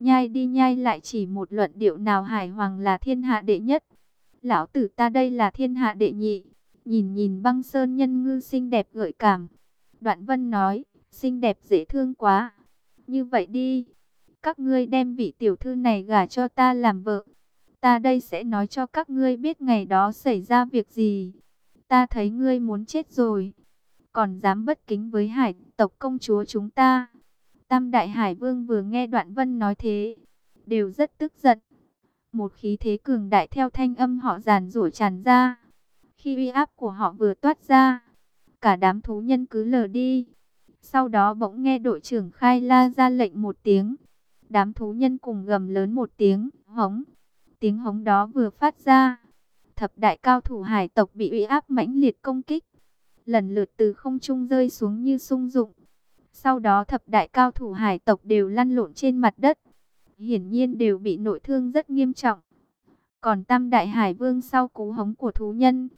Nhai đi nhai lại chỉ một luận điệu nào Hải Hoàng là thiên hạ đệ nhất. Lão tử ta đây là thiên hạ đệ nhị. Nhìn nhìn băng sơn nhân ngư xinh đẹp gợi cảm. Đoạn vân nói, xinh đẹp dễ thương quá. Như vậy đi, các ngươi đem vị tiểu thư này gả cho ta làm vợ. Ta đây sẽ nói cho các ngươi biết ngày đó xảy ra việc gì. Ta thấy ngươi muốn chết rồi. Còn dám bất kính với hải tộc công chúa chúng ta. Tam đại hải vương vừa nghe đoạn vân nói thế. Đều rất tức giận. Một khí thế cường đại theo thanh âm họ giàn rủa tràn ra. Khi uy áp của họ vừa toát ra. Cả đám thú nhân cứ lờ đi. Sau đó bỗng nghe đội trưởng Khai La ra lệnh một tiếng. Đám thú nhân cùng gầm lớn một tiếng, hống. Tiếng hống đó vừa phát ra. Thập đại cao thủ hải tộc bị uy áp mãnh liệt công kích. Lần lượt từ không trung rơi xuống như sung dụng. Sau đó thập đại cao thủ hải tộc đều lăn lộn trên mặt đất. Hiển nhiên đều bị nội thương rất nghiêm trọng. Còn tam đại hải vương sau cú hống của thú nhân.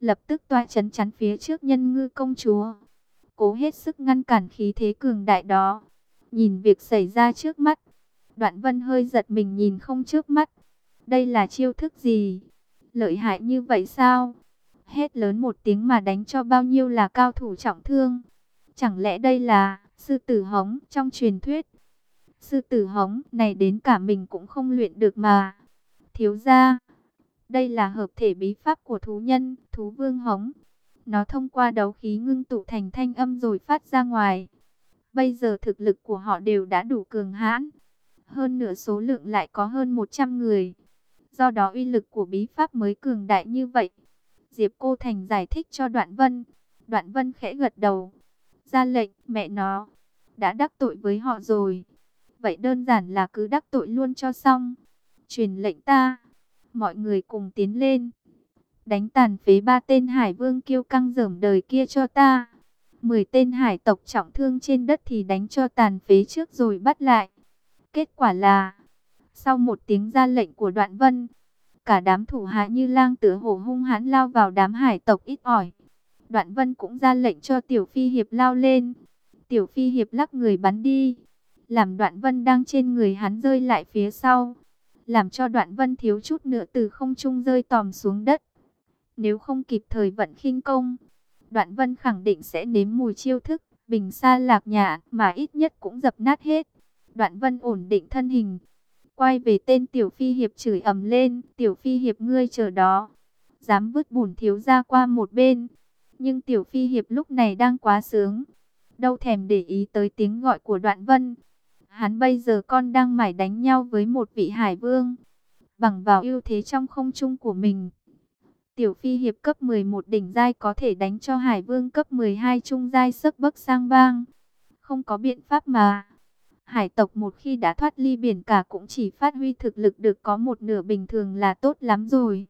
Lập tức toa chấn chắn phía trước nhân ngư công chúa. Cố hết sức ngăn cản khí thế cường đại đó. Nhìn việc xảy ra trước mắt. Đoạn vân hơi giật mình nhìn không trước mắt. Đây là chiêu thức gì? Lợi hại như vậy sao? Hết lớn một tiếng mà đánh cho bao nhiêu là cao thủ trọng thương. Chẳng lẽ đây là sư tử hống trong truyền thuyết? Sư tử hống này đến cả mình cũng không luyện được mà. Thiếu ra, đây là hợp thể bí pháp của thú nhân, thú vương hống. Nó thông qua đấu khí ngưng tụ thành thanh âm rồi phát ra ngoài. Bây giờ thực lực của họ đều đã đủ cường hãn. Hơn nửa số lượng lại có hơn 100 người. Do đó uy lực của bí pháp mới cường đại như vậy. Diệp Cô Thành giải thích cho Đoạn Vân. Đoạn Vân khẽ gật đầu. Ra lệnh, mẹ nó. Đã đắc tội với họ rồi. Vậy đơn giản là cứ đắc tội luôn cho xong. Truyền lệnh ta. Mọi người cùng tiến lên. Đánh tàn phế ba tên hải vương kiêu căng dởm đời kia cho ta. Mười tên hải tộc trọng thương trên đất thì đánh cho tàn phế trước rồi bắt lại. Kết quả là, sau một tiếng ra lệnh của đoạn vân, cả đám thủ hạ như lang tử hổ hung hãn lao vào đám hải tộc ít ỏi. Đoạn vân cũng ra lệnh cho tiểu phi hiệp lao lên. Tiểu phi hiệp lắc người bắn đi, làm đoạn vân đang trên người hắn rơi lại phía sau. Làm cho đoạn vân thiếu chút nữa từ không trung rơi tòm xuống đất. Nếu không kịp thời vận khinh công, đoạn vân khẳng định sẽ nếm mùi chiêu thức, bình xa lạc nhà mà ít nhất cũng dập nát hết. Đoạn vân ổn định thân hình. Quay về tên tiểu phi hiệp chửi ầm lên. Tiểu phi hiệp ngươi chờ đó. Dám vứt bùn thiếu ra qua một bên. Nhưng tiểu phi hiệp lúc này đang quá sướng. Đâu thèm để ý tới tiếng gọi của đoạn vân. Hắn bây giờ con đang mải đánh nhau với một vị hải vương. Bằng vào ưu thế trong không trung của mình. Tiểu phi hiệp cấp 11 đỉnh giai có thể đánh cho hải vương cấp 12 trung giai sức bấc sang bang. Không có biện pháp mà. Hải tộc một khi đã thoát ly biển cả cũng chỉ phát huy thực lực được có một nửa bình thường là tốt lắm rồi.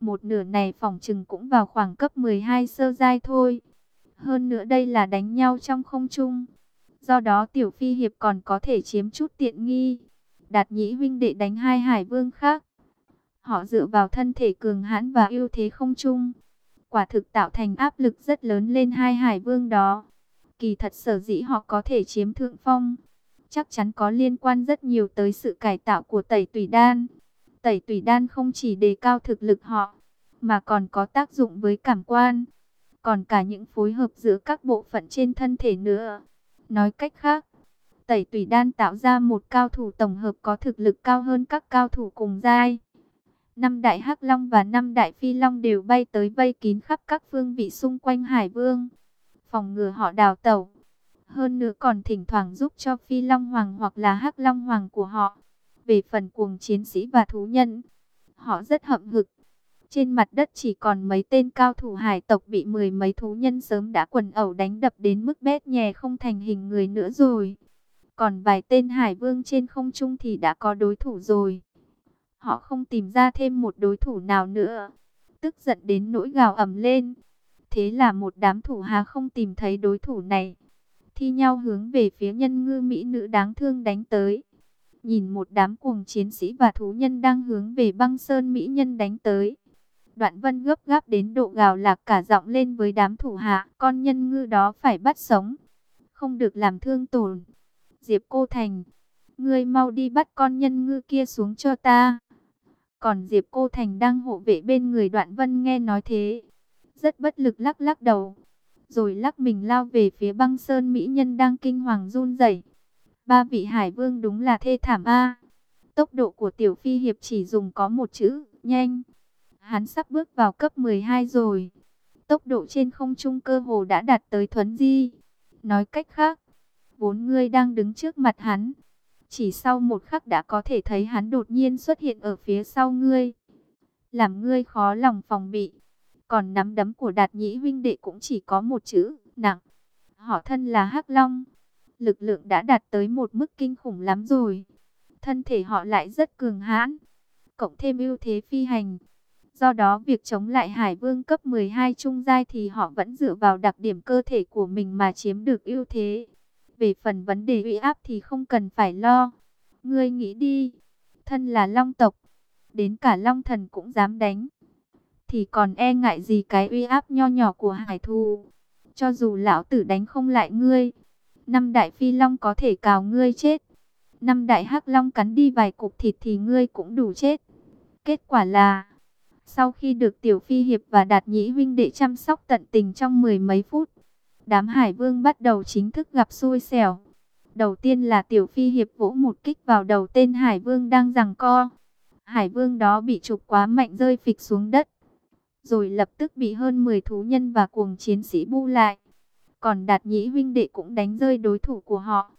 Một nửa này phòng trừng cũng vào khoảng cấp 12 sơ giai thôi. Hơn nữa đây là đánh nhau trong không trung. Do đó tiểu phi hiệp còn có thể chiếm chút tiện nghi. Đạt nhĩ vinh đệ đánh hai hải vương khác. Họ dựa vào thân thể cường hãn và ưu thế không trung. Quả thực tạo thành áp lực rất lớn lên hai hải vương đó. Kỳ thật sở dĩ họ có thể chiếm thượng phong, chắc chắn có liên quan rất nhiều tới sự cải tạo của tẩy tùy đan. Tẩy tùy đan không chỉ đề cao thực lực họ, mà còn có tác dụng với cảm quan, còn cả những phối hợp giữa các bộ phận trên thân thể nữa. Nói cách khác, tẩy tùy đan tạo ra một cao thủ tổng hợp có thực lực cao hơn các cao thủ cùng giai. Năm đại hắc long và năm đại phi long đều bay tới vây kín khắp các phương vị xung quanh hải vương, phòng ngừa họ đào tẩu. Hơn nữa còn thỉnh thoảng giúp cho Phi Long Hoàng hoặc là Hắc Long Hoàng của họ. Về phần cuồng chiến sĩ và thú nhân, họ rất hậm hực. Trên mặt đất chỉ còn mấy tên cao thủ hải tộc bị mười mấy thú nhân sớm đã quần ẩu đánh đập đến mức bét nhè không thành hình người nữa rồi. Còn vài tên hải vương trên không trung thì đã có đối thủ rồi. Họ không tìm ra thêm một đối thủ nào nữa. Tức giận đến nỗi gào ầm lên. Thế là một đám thủ hà không tìm thấy đối thủ này thi nhau hướng về phía nhân ngư mỹ nữ đáng thương đánh tới. Nhìn một đám cuồng chiến sĩ và thú nhân đang hướng về băng sơn mỹ nhân đánh tới. Đoạn vân gấp gáp đến độ gào lạc cả giọng lên với đám thủ hạ, con nhân ngư đó phải bắt sống, không được làm thương tổn. Diệp Cô Thành, Ngươi mau đi bắt con nhân ngư kia xuống cho ta. Còn Diệp Cô Thành đang hộ vệ bên người Đoạn Vân nghe nói thế. Rất bất lực lắc lắc đầu. Rồi lắc mình lao về phía băng sơn mỹ nhân đang kinh hoàng run rẩy. Ba vị hải vương đúng là thê thảm a. Tốc độ của tiểu phi hiệp chỉ dùng có một chữ, nhanh. Hắn sắp bước vào cấp 12 rồi. Tốc độ trên không trung cơ hồ đã đạt tới thuấn di. Nói cách khác, vốn ngươi đang đứng trước mặt hắn. Chỉ sau một khắc đã có thể thấy hắn đột nhiên xuất hiện ở phía sau ngươi. Làm ngươi khó lòng phòng bị. Còn nắm đấm của đạt nhĩ huynh đệ cũng chỉ có một chữ, nặng. Họ thân là hắc Long. Lực lượng đã đạt tới một mức kinh khủng lắm rồi. Thân thể họ lại rất cường hãn. Cộng thêm ưu thế phi hành Do đó việc chống lại Hải Vương cấp 12 trung giai thì họ vẫn dựa vào đặc điểm cơ thể của mình mà chiếm được ưu thế. Về phần vấn đề uy áp thì không cần phải lo. Ngươi nghĩ đi, thân là long tộc, đến cả long thần cũng dám đánh. Thì còn e ngại gì cái uy áp nho nhỏ của hải thù. Cho dù lão tử đánh không lại ngươi, năm đại phi long có thể cào ngươi chết. Năm đại hắc long cắn đi vài cục thịt thì ngươi cũng đủ chết. Kết quả là sau khi được Tiểu Phi Hiệp và Đạt Nhĩ huynh đệ chăm sóc tận tình trong mười mấy phút, đám Hải Vương bắt đầu chính thức gặp xui xẻo. Đầu tiên là Tiểu Phi Hiệp vỗ một kích vào đầu tên Hải Vương đang giằng co. Hải Vương đó bị trục quá mạnh rơi phịch xuống đất. Rồi lập tức bị hơn 10 thú nhân và cuồng chiến sĩ bu lại. Còn Đạt Nhĩ huynh đệ cũng đánh rơi đối thủ của họ.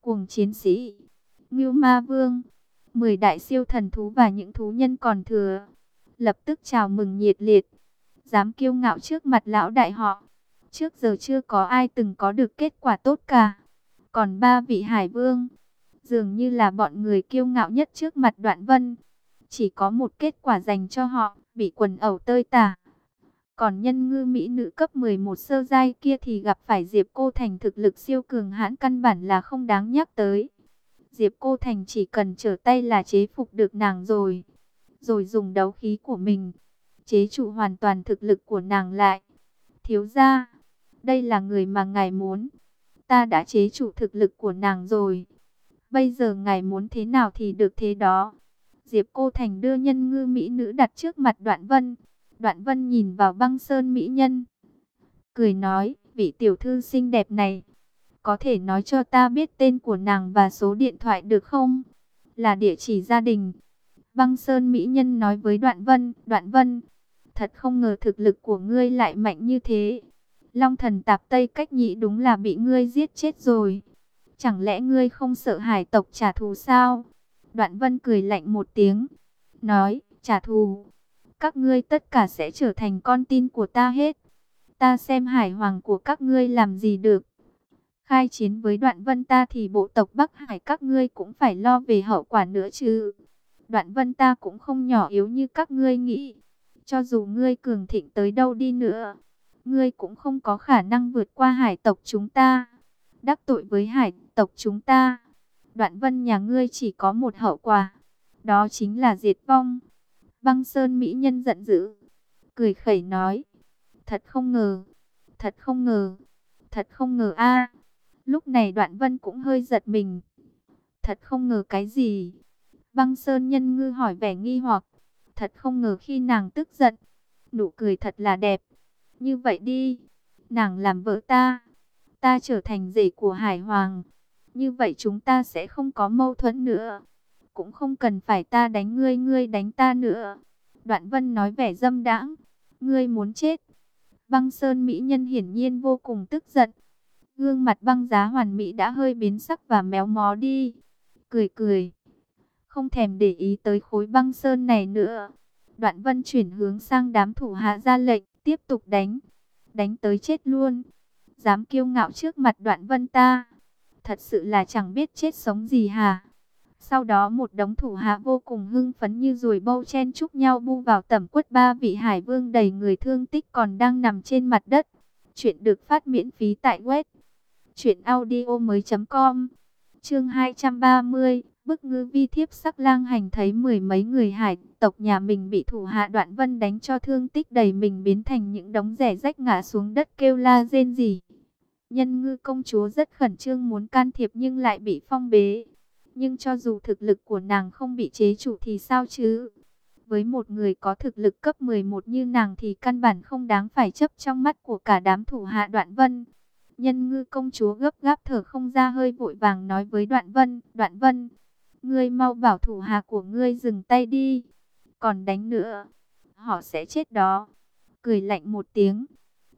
Cuồng chiến sĩ, Ngưu Ma Vương, 10 đại siêu thần thú và những thú nhân còn thừa lập tức chào mừng nhiệt liệt. Dám kiêu ngạo trước mặt lão đại họ. Trước giờ chưa có ai từng có được kết quả tốt cả. Còn ba vị hải vương, dường như là bọn người kiêu ngạo nhất trước mặt đoạn vân. Chỉ có một kết quả dành cho họ, bị quần ẩu tơi tả. Còn nhân ngư mỹ nữ cấp 11 sơ giai kia thì gặp phải Diệp Cô Thành thực lực siêu cường hãn căn bản là không đáng nhắc tới. Diệp Cô Thành chỉ cần trở tay là chế phục được nàng rồi rồi dùng đấu khí của mình, chế trụ hoàn toàn thực lực của nàng lại. Thiếu gia, đây là người mà ngài muốn. Ta đã chế trụ thực lực của nàng rồi. Bây giờ ngài muốn thế nào thì được thế đó. Diệp Cô Thành đưa nhân ngư mỹ nữ đặt trước mặt Đoạn Vân. Đoạn Vân nhìn vào băng sơn mỹ nhân. Cười nói, vị tiểu thư xinh đẹp này. Có thể nói cho ta biết tên của nàng và số điện thoại được không? Là địa chỉ gia đình. Băng Sơn Mỹ Nhân nói với Đoạn Vân, Đoạn Vân, thật không ngờ thực lực của ngươi lại mạnh như thế. Long thần tạp Tây cách nhị đúng là bị ngươi giết chết rồi. Chẳng lẽ ngươi không sợ hải tộc trả thù sao? Đoạn Vân cười lạnh một tiếng, nói, trả thù. Các ngươi tất cả sẽ trở thành con tin của ta hết. Ta xem hải hoàng của các ngươi làm gì được. Khai chiến với đoạn vân ta thì bộ tộc Bắc Hải các ngươi cũng phải lo về hậu quả nữa chứ. Đoạn vân ta cũng không nhỏ yếu như các ngươi nghĩ. Cho dù ngươi cường thịnh tới đâu đi nữa, ngươi cũng không có khả năng vượt qua hải tộc chúng ta. Đắc tội với hải tộc chúng ta. Đoạn vân nhà ngươi chỉ có một hậu quả. Đó chính là diệt vong. Băng Sơn Mỹ Nhân giận dữ. Cười khẩy nói. Thật không ngờ. Thật không ngờ. Thật không ngờ a Lúc này đoạn vân cũng hơi giật mình. Thật không ngờ cái gì. Băng Sơn Nhân Ngư hỏi vẻ nghi hoặc. Thật không ngờ khi nàng tức giận. Nụ cười thật là đẹp. Như vậy đi. Nàng làm vợ ta. Ta trở thành rể của Hải Hoàng. Như vậy chúng ta sẽ không có mâu thuẫn nữa. Cũng không cần phải ta đánh ngươi ngươi đánh ta nữa. Đoạn Vân nói vẻ dâm đãng. Ngươi muốn chết. Băng Sơn Mỹ Nhân hiển nhiên vô cùng tức giận. Gương mặt băng giá hoàn mỹ đã hơi biến sắc và méo mó đi. Cười cười không thèm để ý tới khối băng sơn này nữa. Đoạn vân chuyển hướng sang đám thủ hạ ra lệnh, tiếp tục đánh, đánh tới chết luôn. Dám kiêu ngạo trước mặt đoạn vân ta, thật sự là chẳng biết chết sống gì hả. Sau đó một đống thủ hạ vô cùng hưng phấn như ruồi bâu chen chúc nhau bu vào tẩm quất ba vị hải vương đầy người thương tích còn đang nằm trên mặt đất. Chuyện được phát miễn phí tại web truyệnaudio mới .com Chương 230 Bức ngư vi thiếp sắc lang hành thấy mười mấy người hải, tộc nhà mình bị thủ hạ đoạn vân đánh cho thương tích đầy mình biến thành những đống rẻ rách ngã xuống đất kêu la rên rỉ. Nhân ngư công chúa rất khẩn trương muốn can thiệp nhưng lại bị phong bế. Nhưng cho dù thực lực của nàng không bị chế chủ thì sao chứ? Với một người có thực lực cấp 11 như nàng thì căn bản không đáng phải chấp trong mắt của cả đám thủ hạ đoạn vân. Nhân ngư công chúa gấp gáp thở không ra hơi vội vàng nói với đoạn vân, đoạn vân, ngươi mau bảo thủ hạ của ngươi dừng tay đi, còn đánh nữa, họ sẽ chết đó. Cười lạnh một tiếng,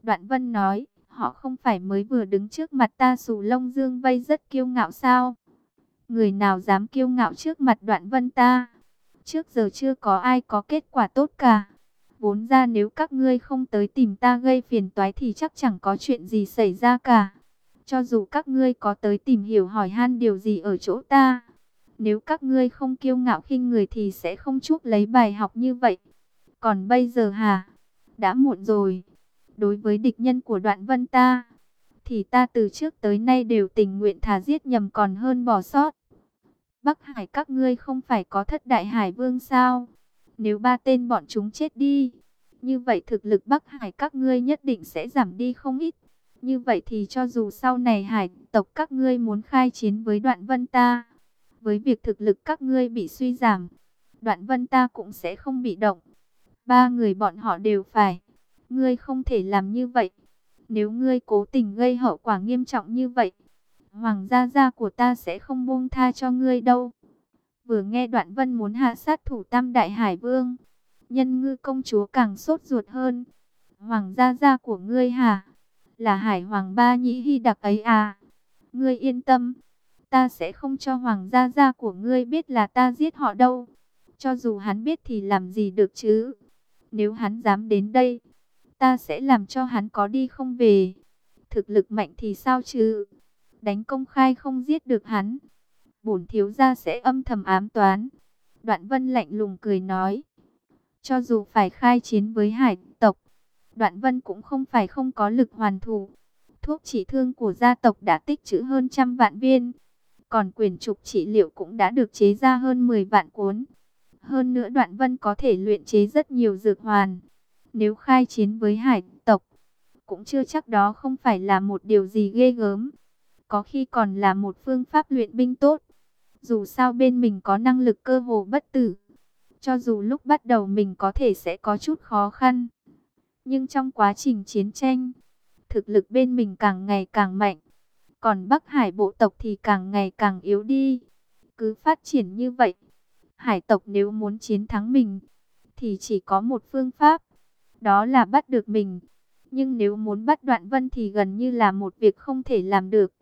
đoạn vân nói, họ không phải mới vừa đứng trước mặt ta xù lông dương vây rất kiêu ngạo sao? Người nào dám kiêu ngạo trước mặt đoạn vân ta? Trước giờ chưa có ai có kết quả tốt cả. Vốn ra nếu các ngươi không tới tìm ta gây phiền toái thì chắc chẳng có chuyện gì xảy ra cả. Cho dù các ngươi có tới tìm hiểu hỏi han điều gì ở chỗ ta. Nếu các ngươi không kiêu ngạo khinh người thì sẽ không chuốc lấy bài học như vậy. Còn bây giờ hả? Đã muộn rồi. Đối với địch nhân của đoạn vân ta, thì ta từ trước tới nay đều tình nguyện thà giết nhầm còn hơn bỏ sót. Bắc Hải các ngươi không phải có thất đại hải vương sao? Nếu ba tên bọn chúng chết đi, như vậy thực lực Bắc Hải các ngươi nhất định sẽ giảm đi không ít. Như vậy thì cho dù sau này hải tộc các ngươi muốn khai chiến với đoạn vân ta, với việc thực lực các ngươi bị suy giảm, đoạn vân ta cũng sẽ không bị động. Ba người bọn họ đều phải. Ngươi không thể làm như vậy. Nếu ngươi cố tình gây hậu quả nghiêm trọng như vậy, Hoàng gia gia của ta sẽ không buông tha cho ngươi đâu. Vừa nghe đoạn vân muốn hạ sát thủ tam đại hải vương. Nhân ngư công chúa càng sốt ruột hơn. Hoàng gia gia của ngươi hả? Là hải hoàng ba nhĩ hy đặc ấy à? Ngươi yên tâm. Ta sẽ không cho hoàng gia gia của ngươi biết là ta giết họ đâu. Cho dù hắn biết thì làm gì được chứ? Nếu hắn dám đến đây, ta sẽ làm cho hắn có đi không về. Thực lực mạnh thì sao chứ? Đánh công khai không giết được hắn bổn thiếu gia sẽ âm thầm ám toán. Đoạn vân lạnh lùng cười nói. Cho dù phải khai chiến với hải tộc, đoạn vân cũng không phải không có lực hoàn thủ. Thuốc trị thương của gia tộc đã tích trữ hơn trăm vạn viên. Còn quyền trục trị liệu cũng đã được chế ra hơn 10 vạn cuốn. Hơn nữa đoạn vân có thể luyện chế rất nhiều dược hoàn. Nếu khai chiến với hải tộc, cũng chưa chắc đó không phải là một điều gì ghê gớm. Có khi còn là một phương pháp luyện binh tốt. Dù sao bên mình có năng lực cơ hồ bất tử. Cho dù lúc bắt đầu mình có thể sẽ có chút khó khăn. Nhưng trong quá trình chiến tranh, thực lực bên mình càng ngày càng mạnh. Còn Bắc Hải bộ tộc thì càng ngày càng yếu đi. Cứ phát triển như vậy. Hải tộc nếu muốn chiến thắng mình, thì chỉ có một phương pháp. Đó là bắt được mình. Nhưng nếu muốn bắt đoạn vân thì gần như là một việc không thể làm được.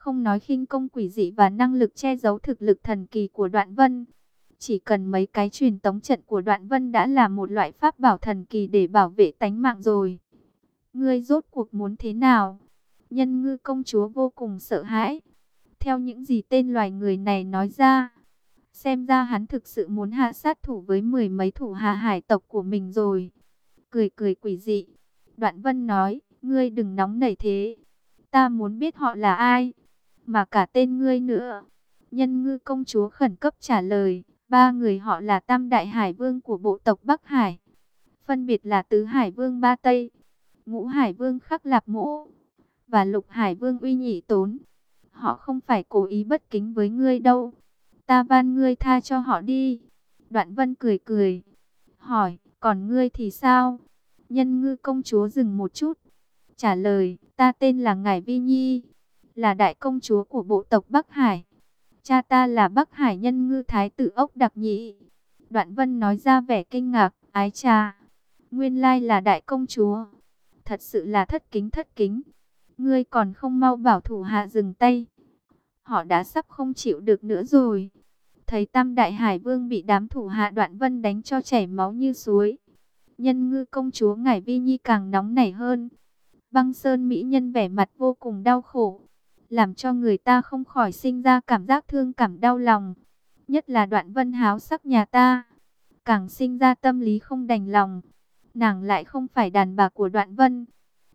Không nói khinh công quỷ dị và năng lực che giấu thực lực thần kỳ của đoạn vân. Chỉ cần mấy cái truyền tống trận của đoạn vân đã là một loại pháp bảo thần kỳ để bảo vệ tánh mạng rồi. Ngươi rốt cuộc muốn thế nào? Nhân ngư công chúa vô cùng sợ hãi. Theo những gì tên loài người này nói ra, xem ra hắn thực sự muốn hạ sát thủ với mười mấy thủ hạ hải tộc của mình rồi. Cười cười quỷ dị. Đoạn vân nói, ngươi đừng nóng nảy thế. Ta muốn biết họ là ai mà cả tên ngươi nữa. Nhân ngư công chúa khẩn cấp trả lời, ba người họ là tam đại hải vương của bộ tộc Bắc Hải. Phân biệt là tứ hải vương Ba Tây, ngũ hải vương Khắc Lạp Mũ và lục hải vương Uy Nhị Tốn. Họ không phải cố ý bất kính với ngươi đâu. Ta van ngươi tha cho họ đi. Đoạn vân cười cười. Hỏi, còn ngươi thì sao? Nhân ngư công chúa dừng một chút. Trả lời, ta tên là Ngải Vi Nhi là đại công chúa của bộ tộc Bắc Hải. Cha ta là Bắc Hải nhân ngư thái tử ốc đặc nhị. Đoạn vân nói ra vẻ kinh ngạc, ái cha. Nguyên lai là đại công chúa. Thật sự là thất kính thất kính. Ngươi còn không mau bảo thủ hạ dừng tay. Họ đã sắp không chịu được nữa rồi. Thấy tam đại hải vương bị đám thủ hạ đoạn vân đánh cho chảy máu như suối. Nhân ngư công chúa Ngải Vi Nhi càng nóng nảy hơn. Băng sơn mỹ nhân vẻ mặt vô cùng đau khổ làm cho người ta không khỏi sinh ra cảm giác thương cảm đau lòng. Nhất là đoạn vân háo sắc nhà ta, càng sinh ra tâm lý không đành lòng. Nàng lại không phải đàn bà của đoạn vân,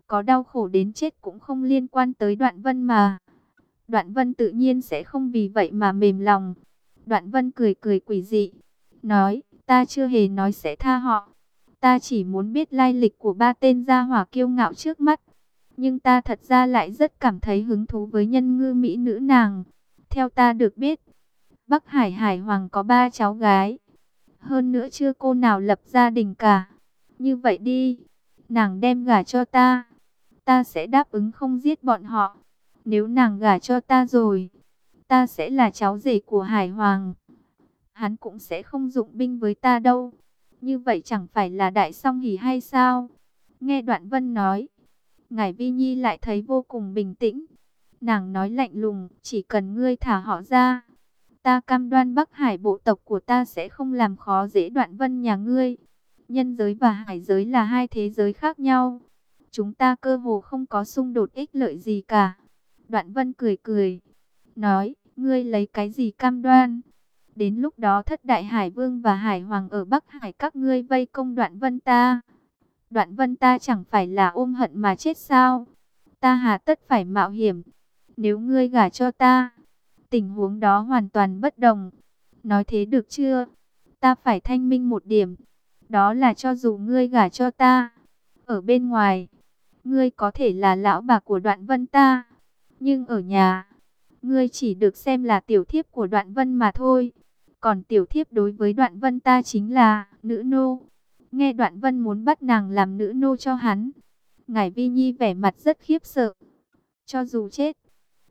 có đau khổ đến chết cũng không liên quan tới đoạn vân mà. Đoạn vân tự nhiên sẽ không vì vậy mà mềm lòng. Đoạn vân cười cười quỷ dị, nói, ta chưa hề nói sẽ tha họ. Ta chỉ muốn biết lai lịch của ba tên gia hỏa kiêu ngạo trước mắt. Nhưng ta thật ra lại rất cảm thấy hứng thú với nhân ngư mỹ nữ nàng. Theo ta được biết, Bắc Hải Hải Hoàng có ba cháu gái. Hơn nữa chưa cô nào lập gia đình cả. Như vậy đi, nàng đem gả cho ta. Ta sẽ đáp ứng không giết bọn họ. Nếu nàng gả cho ta rồi, ta sẽ là cháu rể của Hải Hoàng. Hắn cũng sẽ không dụng binh với ta đâu. Như vậy chẳng phải là đại song hỉ hay sao? Nghe Đoạn Vân nói, Ngải Vi Nhi lại thấy vô cùng bình tĩnh. Nàng nói lạnh lùng, chỉ cần ngươi thả họ ra. Ta cam đoan Bắc Hải bộ tộc của ta sẽ không làm khó dễ Đoạn Vân nhà ngươi. Nhân giới và hải giới là hai thế giới khác nhau. Chúng ta cơ hồ không có xung đột ích lợi gì cả. Đoạn Vân cười cười, nói, ngươi lấy cái gì cam đoan? Đến lúc đó thất đại hải vương và hải hoàng ở Bắc Hải các ngươi vây công đoạn vân ta. Đoạn vân ta chẳng phải là ôm hận mà chết sao? Ta hà tất phải mạo hiểm. Nếu ngươi gả cho ta, tình huống đó hoàn toàn bất đồng. Nói thế được chưa? Ta phải thanh minh một điểm. Đó là cho dù ngươi gả cho ta, ở bên ngoài, ngươi có thể là lão bà của đoạn vân ta. Nhưng ở nhà, ngươi chỉ được xem là tiểu thiếp của đoạn vân mà thôi. Còn tiểu thiếp đối với đoạn vân ta chính là nữ nô. Nghe đoạn vân muốn bắt nàng làm nữ nô cho hắn. Ngải Vi Nhi vẻ mặt rất khiếp sợ. Cho dù chết,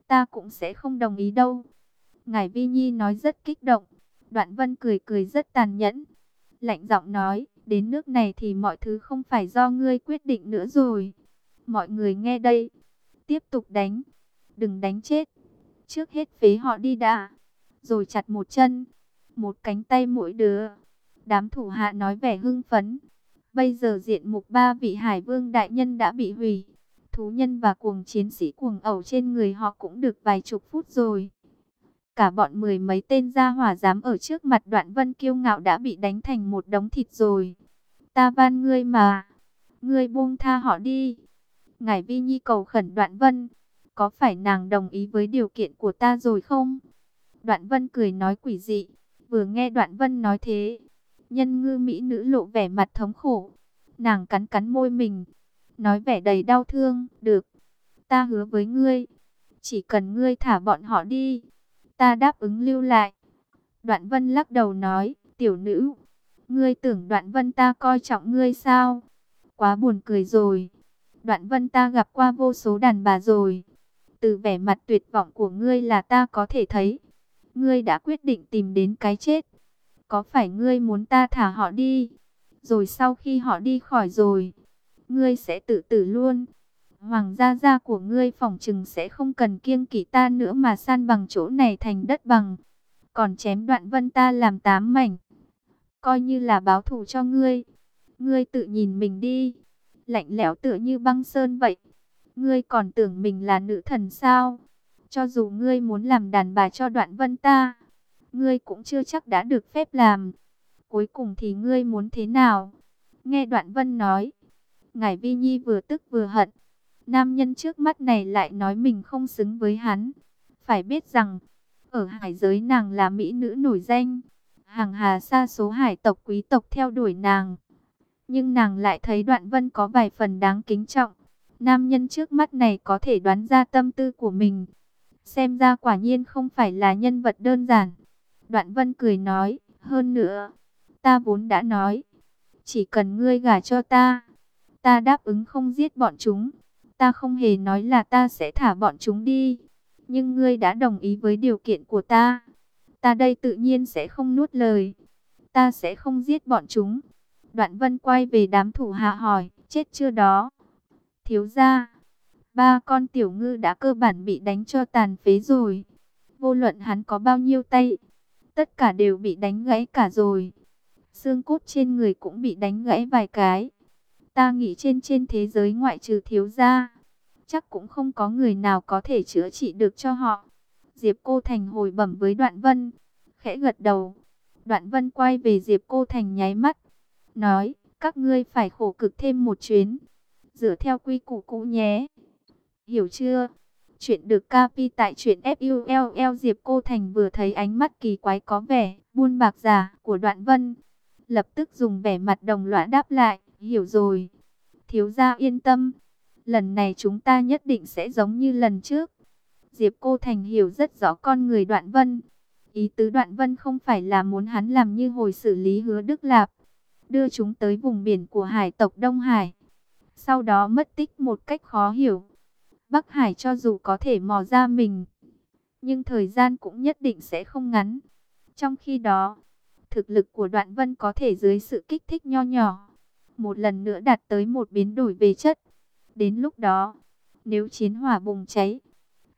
ta cũng sẽ không đồng ý đâu. Ngải Vi Nhi nói rất kích động. Đoạn vân cười cười rất tàn nhẫn. Lạnh giọng nói, đến nước này thì mọi thứ không phải do ngươi quyết định nữa rồi. Mọi người nghe đây. Tiếp tục đánh. Đừng đánh chết. Trước hết phế họ đi đã. Rồi chặt một chân một cánh tay mỗi đứa. Đám thủ hạ nói vẻ hưng phấn. Bây giờ diện mục ba vị hải vương đại nhân đã bị hủy. Thú nhân và cuồng chiến sĩ cuồng ẩu trên người họ cũng được vài chục phút rồi. Cả bọn mười mấy tên gia hỏa dám ở trước mặt đoạn vân kiêu ngạo đã bị đánh thành một đống thịt rồi. Ta van ngươi mà. Ngươi buông tha họ đi. Ngải Vi Nhi cầu khẩn đoạn vân. Có phải nàng đồng ý với điều kiện của ta rồi không? Đoạn vân cười nói quỷ dị. Vừa nghe Đoạn Vân nói thế, nhân ngư mỹ nữ lộ vẻ mặt thống khổ. Nàng cắn cắn môi mình, nói vẻ đầy đau thương, được, ta hứa với ngươi, chỉ cần ngươi thả bọn họ đi, ta đáp ứng lưu lại. Đoạn Vân lắc đầu nói, tiểu nữ, ngươi tưởng Đoạn Vân ta coi trọng ngươi sao? Quá buồn cười rồi. Đoạn Vân ta gặp qua vô số đàn bà rồi. Từ vẻ mặt tuyệt vọng của ngươi là ta có thể thấy, ngươi đã quyết định tìm đến cái chết. Có phải ngươi muốn ta thả họ đi? Rồi sau khi họ đi khỏi rồi, ngươi sẽ tự tử luôn. Hoàng gia gia của ngươi phòng trừng sẽ không cần kiêng kỵ ta nữa mà san bằng chỗ này thành đất bằng. Còn chém đoạn vân ta làm tám mảnh. Coi như là báo thù cho ngươi. Ngươi tự nhìn mình đi. Lạnh lẽo tựa như băng sơn vậy. Ngươi còn tưởng mình là nữ thần sao? Cho dù ngươi muốn làm đàn bà cho đoạn vân ta, ngươi cũng chưa chắc đã được phép làm. Cuối cùng thì ngươi muốn thế nào? Nghe đoạn vân nói, Ngải Vi Nhi vừa tức vừa hận. Nam nhân trước mắt này lại nói mình không xứng với hắn. Phải biết rằng, ở hải giới nàng là mỹ nữ nổi danh. Hàng hà xa số hải tộc quý tộc theo đuổi nàng. Nhưng nàng lại thấy đoạn vân có vài phần đáng kính trọng. Nam nhân trước mắt này có thể đoán ra tâm tư của mình. Xem ra quả nhiên không phải là nhân vật đơn giản. Đoạn vân cười nói, hơn nữa, ta vốn đã nói, chỉ cần ngươi gả cho ta, ta đáp ứng không giết bọn chúng. Ta không hề nói là ta sẽ thả bọn chúng đi, nhưng ngươi đã đồng ý với điều kiện của ta. Ta đây tự nhiên sẽ không nuốt lời, ta sẽ không giết bọn chúng. Đoạn vân quay về đám thủ hạ hỏi, chết chưa đó? Thiếu gia Ba con tiểu ngư đã cơ bản bị đánh cho tàn phế rồi. Vô luận hắn có bao nhiêu tay, tất cả đều bị đánh gãy cả rồi. Xương cốt trên người cũng bị đánh gãy vài cái. Ta nghĩ trên trên thế giới ngoại trừ thiếu gia, chắc cũng không có người nào có thể chữa trị được cho họ. Diệp Cô Thành hồi bẩm với Đoạn Vân, khẽ gật đầu. Đoạn Vân quay về Diệp Cô Thành nháy mắt, nói, các ngươi phải khổ cực thêm một chuyến, dựa theo quy củ cũ nhé. Hiểu chưa? Chuyện được copy tại truyện FULL Diệp Cô Thành vừa thấy ánh mắt kỳ quái có vẻ buôn bạc giả của Đoạn Vân. Lập tức dùng vẻ mặt đồng lõa đáp lại, hiểu rồi. Thiếu gia yên tâm, lần này chúng ta nhất định sẽ giống như lần trước. Diệp Cô Thành hiểu rất rõ con người Đoạn Vân. Ý tứ đoạn vân không phải là muốn hắn làm như hồi xử lý hứa Đức Lạp, đưa chúng tới vùng biển của hải tộc Đông Hải. Sau đó mất tích một cách khó hiểu. Bắc Hải cho dù có thể mò ra mình, nhưng thời gian cũng nhất định sẽ không ngắn. Trong khi đó, thực lực của đoạn vân có thể dưới sự kích thích nho nhỏ, một lần nữa đạt tới một biến đổi về chất. Đến lúc đó, nếu chiến hỏa bùng cháy,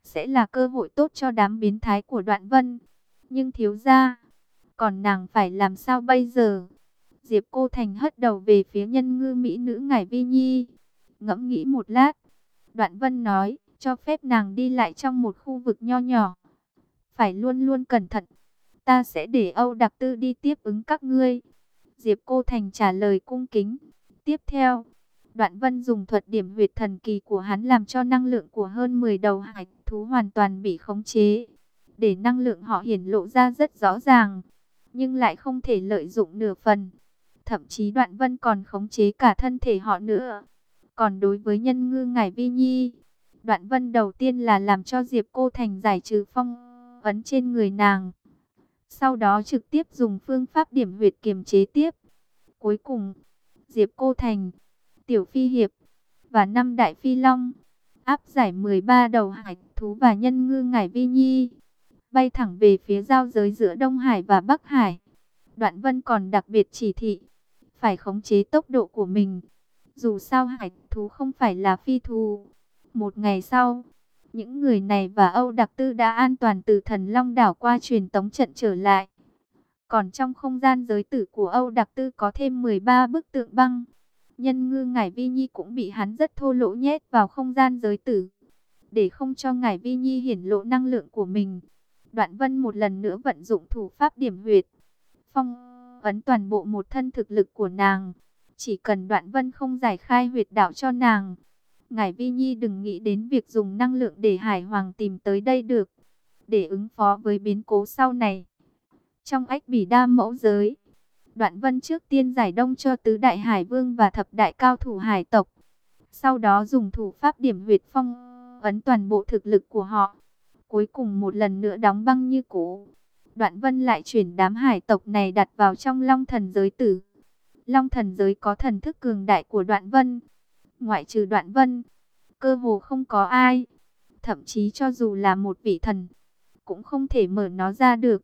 sẽ là cơ hội tốt cho đám biến thái của đoạn vân. Nhưng thiếu ra, còn nàng phải làm sao bây giờ? Diệp Cô Thành hất đầu về phía nhân ngư mỹ nữ Ngải Vi Nhi. Ngẫm nghĩ một lát, Đoạn Vân nói, cho phép nàng đi lại trong một khu vực nho nhỏ. Phải luôn luôn cẩn thận. Ta sẽ để Âu Đặc Tư đi tiếp ứng các ngươi. Diệp Cô Thành trả lời cung kính. Tiếp theo, Đoạn Vân dùng thuật điểm huyệt thần kỳ của hắn làm cho năng lượng của hơn 10 đầu hải thú hoàn toàn bị khống chế. Để năng lượng họ hiển lộ ra rất rõ ràng, nhưng lại không thể lợi dụng nửa phần. Thậm chí Đoạn Vân còn khống chế cả thân thể họ nữa. Còn đối với nhân ngư Ngải Vi Nhi, Đoạn Vân đầu tiên là làm cho Diệp Cô Thành giải trừ phong ấn trên người nàng. Sau đó trực tiếp dùng phương pháp điểm huyệt kiềm chế tiếp. Cuối cùng, Diệp Cô Thành, Tiểu Phi Hiệp và năm Đại Phi Long áp giải 13 đầu hải thú và nhân ngư Ngải Vi Nhi, bay thẳng về phía giao giới giữa Đông Hải và Bắc Hải. Đoạn Vân còn đặc biệt chỉ thị, phải khống chế tốc độ của mình. Dù sao hải thú không phải là phi thú. Một ngày sau, những người này và Âu Đặc Tư đã an toàn từ thần Long đảo qua truyền tống trận trở lại. Còn trong không gian giới tử của Âu Đặc Tư có thêm 13 bức tượng băng. Nhân ngư Ngải Vi Nhi cũng bị hắn rất thô lỗ nhét vào không gian giới tử. Để không cho Ngải Vi Nhi hiển lộ năng lượng của mình. Đoạn Vân một lần nữa vận dụng thủ pháp điểm huyệt. Phong ấn toàn bộ một thân thực lực của nàng. Chỉ cần Đoạn Vân không giải khai huyệt đạo cho nàng. Ngải Vi Nhi đừng nghĩ đến việc dùng năng lượng để Hải Hoàng tìm tới đây được. Để ứng phó với biến cố sau này. Trong ách bỉ đa mẫu giới, Đoạn Vân trước tiên giải đông cho tứ đại hải vương và thập đại cao thủ hải tộc. Sau đó dùng thủ pháp điểm huyệt phong, ấn toàn bộ thực lực của họ. Cuối cùng một lần nữa đóng băng như cũ. Đoạn Vân lại chuyển đám hải tộc này đặt vào trong long thần giới tử. Long thần giới có thần thức cường đại của Đoạn Vân. Ngoại trừ Đoạn Vân, cơ hồ không có ai. Thậm chí cho dù là một vị thần, cũng không thể mở nó ra được.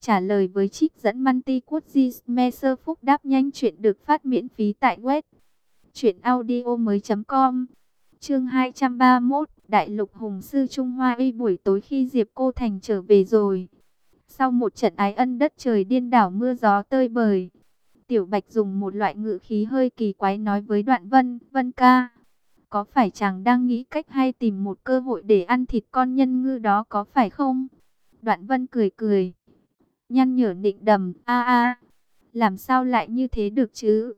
Trả lời với trích dẫn Manti Quất Messer Phúc đáp nhanh chuyện được phát miễn phí tại web. Chuyện audio mới com Chương 231 Đại lục Hùng Sư Trung Hoa y buổi tối khi Diệp Cô Thành trở về rồi. Sau một trận ái ân đất trời điên đảo mưa gió tơi bời. Tiểu Bạch dùng một loại ngữ khí hơi kỳ quái nói với Đoạn Vân, Vân ca. Có phải chàng đang nghĩ cách hay tìm một cơ hội để ăn thịt con nhân ngư đó có phải không? Đoạn Vân cười cười nhăn nhở nịnh đầm, a a, làm sao lại như thế được chứ?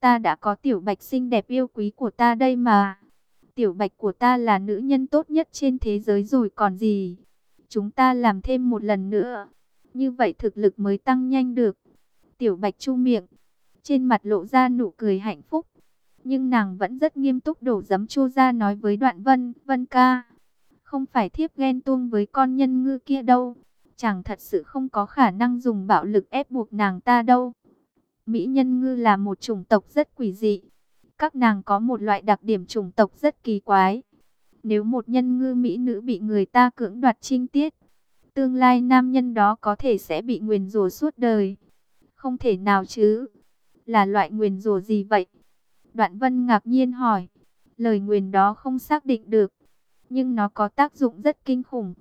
Ta đã có tiểu bạch xinh đẹp yêu quý của ta đây mà. Tiểu bạch của ta là nữ nhân tốt nhất trên thế giới rồi còn gì. Chúng ta làm thêm một lần nữa. Như vậy thực lực mới tăng nhanh được. Tiểu bạch chu miệng. Trên mặt lộ ra nụ cười hạnh phúc. Nhưng nàng vẫn rất nghiêm túc đổ giấm chua ra nói với đoạn vân. Vân ca. Không phải thiếp ghen tuông với con nhân ngư kia đâu chàng thật sự không có khả năng dùng bạo lực ép buộc nàng ta đâu. Mỹ nhân ngư là một chủng tộc rất quỷ dị. Các nàng có một loại đặc điểm chủng tộc rất kỳ quái. Nếu một nhân ngư Mỹ nữ bị người ta cưỡng đoạt trinh tiết, tương lai nam nhân đó có thể sẽ bị nguyền rủa suốt đời. Không thể nào chứ. Là loại nguyền rủa gì vậy? Đoạn vân ngạc nhiên hỏi. Lời nguyền đó không xác định được. Nhưng nó có tác dụng rất kinh khủng.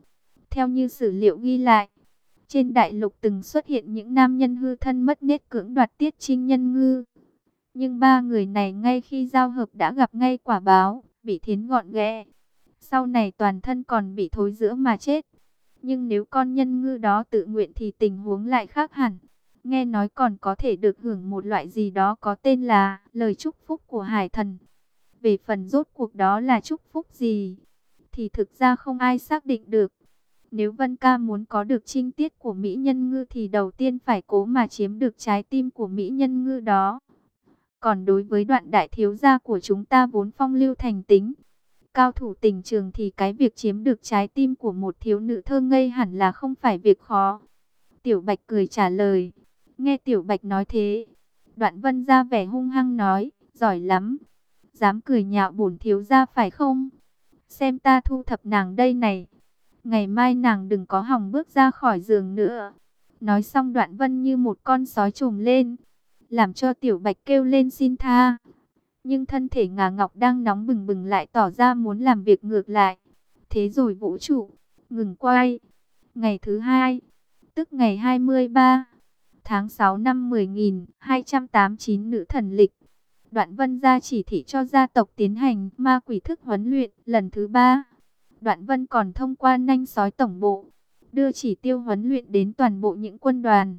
Theo như sử liệu ghi lại, trên đại lục từng xuất hiện những nam nhân hư thân mất nết cưỡng đoạt tiết trinh nhân ngư. Nhưng ba người này ngay khi giao hợp đã gặp ngay quả báo, bị thiến gọn ghẹ. Sau này toàn thân còn bị thối giữa mà chết. Nhưng nếu con nhân ngư đó tự nguyện thì tình huống lại khác hẳn. Nghe nói còn có thể được hưởng một loại gì đó có tên là lời chúc phúc của hải thần. Về phần rốt cuộc đó là chúc phúc gì, thì thực ra không ai xác định được. Nếu Vân Ca muốn có được trinh tiết của Mỹ Nhân Ngư thì đầu tiên phải cố mà chiếm được trái tim của Mỹ Nhân Ngư đó. Còn đối với đoạn đại thiếu gia của chúng ta vốn phong lưu thành tính. Cao thủ tình trường thì cái việc chiếm được trái tim của một thiếu nữ thơ ngây hẳn là không phải việc khó. Tiểu Bạch cười trả lời. Nghe Tiểu Bạch nói thế, Đoạn Vân ra vẻ hung hăng nói, giỏi lắm. Dám cười nhạo bổn thiếu gia phải không? Xem ta thu thập nàng đây này. Ngày mai nàng đừng có hỏng bước ra khỏi giường nữa. Nói xong Đoạn Vân như một con sói trồm lên, làm cho Tiểu Bạch kêu lên xin tha. Nhưng thân thể ngà ngọc đang nóng bừng bừng lại tỏ ra muốn làm việc ngược lại. Thế rồi vũ trụ, ngừng quay. Ngày thứ hai, tức ngày 23, tháng 6 năm 10.289 nữ thần lịch. Đoạn Vân ra chỉ thị cho gia tộc tiến hành ma quỷ thức huấn luyện lần thứ ba. Đoạn Vân còn thông qua nanh sói tổng bộ, đưa chỉ tiêu huấn luyện đến toàn bộ những quân đoàn.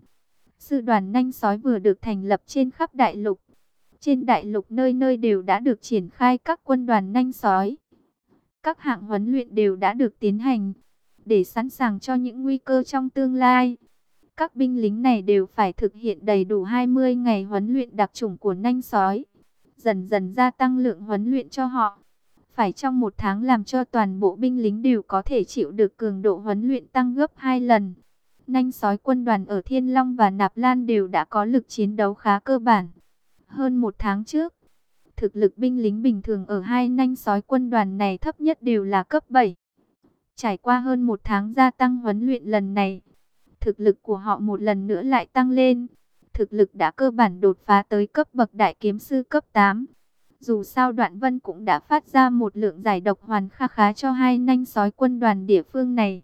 Sư đoàn nanh sói vừa được thành lập trên khắp đại lục. Trên đại lục nơi nơi đều đã được triển khai các quân đoàn nanh sói. Các hạng huấn luyện đều đã được tiến hành để sẵn sàng cho những nguy cơ trong tương lai. Các binh lính này đều phải thực hiện đầy đủ 20 ngày huấn luyện đặc chủng của nanh sói. Dần dần gia tăng lượng huấn luyện cho họ. Phải trong một tháng làm cho toàn bộ binh lính đều có thể chịu được cường độ huấn luyện tăng gấp 2 lần. Nanh sói quân đoàn ở Thiên Long và Nạp Lan đều đã có lực chiến đấu khá cơ bản. Hơn một tháng trước, thực lực binh lính bình thường ở hai nanh sói quân đoàn này thấp nhất đều là cấp 7. Trải qua hơn một tháng gia tăng huấn luyện lần này, thực lực của họ một lần nữa lại tăng lên. Thực lực đã cơ bản đột phá tới cấp bậc đại kiếm sư cấp 8. Dù sao Đoạn Vân cũng đã phát ra một lượng giải độc hoàn kha khá cho hai nanh sói quân đoàn địa phương này.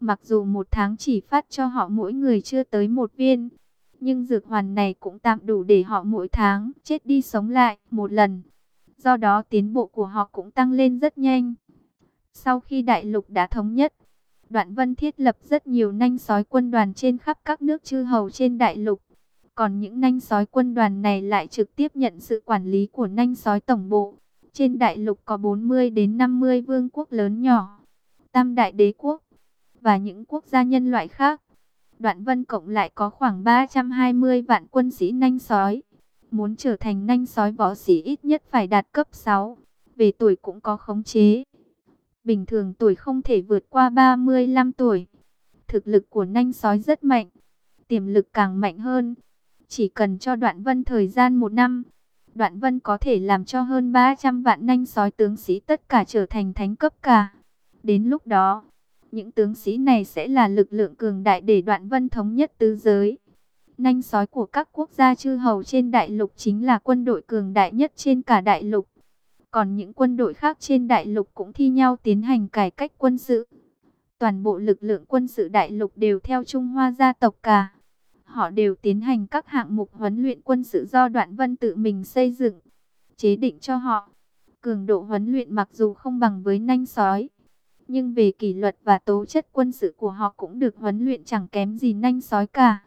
Mặc dù một tháng chỉ phát cho họ mỗi người chưa tới một viên, nhưng dược hoàn này cũng tạm đủ để họ mỗi tháng chết đi sống lại một lần. Do đó tiến bộ của họ cũng tăng lên rất nhanh. Sau khi đại lục đã thống nhất, Đoạn Vân thiết lập rất nhiều nanh sói quân đoàn trên khắp các nước chư hầu trên đại lục. Còn những nanh sói quân đoàn này lại trực tiếp nhận sự quản lý của nanh sói tổng bộ. Trên đại lục có 40 đến 50 vương quốc lớn nhỏ, tam đại đế quốc và những quốc gia nhân loại khác. Đoạn Vân cộng lại có khoảng 320 vạn quân sĩ nanh sói. Muốn trở thành nanh sói võ sĩ ít nhất phải đạt cấp 6. Về tuổi cũng có khống chế. Bình thường tuổi không thể vượt qua 35 tuổi. Thực lực của nanh sói rất mạnh. Tiềm lực càng mạnh hơn. Chỉ cần cho Đoạn Vân thời gian một năm. Đoạn Vân có thể làm cho hơn 300 vạn nanh sói tướng sĩ tất cả trở thành thánh cấp cả. Đến lúc đó, những tướng sĩ này sẽ là lực lượng cường đại để Đoạn Vân thống nhất tứ giới. Nanh sói của các quốc gia chư hầu trên đại lục chính là quân đội cường đại nhất trên cả đại lục. Còn những quân đội khác trên đại lục cũng thi nhau tiến hành cải cách quân sự. Toàn bộ lực lượng quân sự đại lục đều theo Trung Hoa gia tộc cả. Họ đều tiến hành các hạng mục huấn luyện quân sự do Đoạn Vân tự mình xây dựng, chế định cho họ. Cường độ huấn luyện mặc dù không bằng với nanh sói, nhưng về kỷ luật và tố chất quân sự của họ cũng được huấn luyện chẳng kém gì nanh sói cả.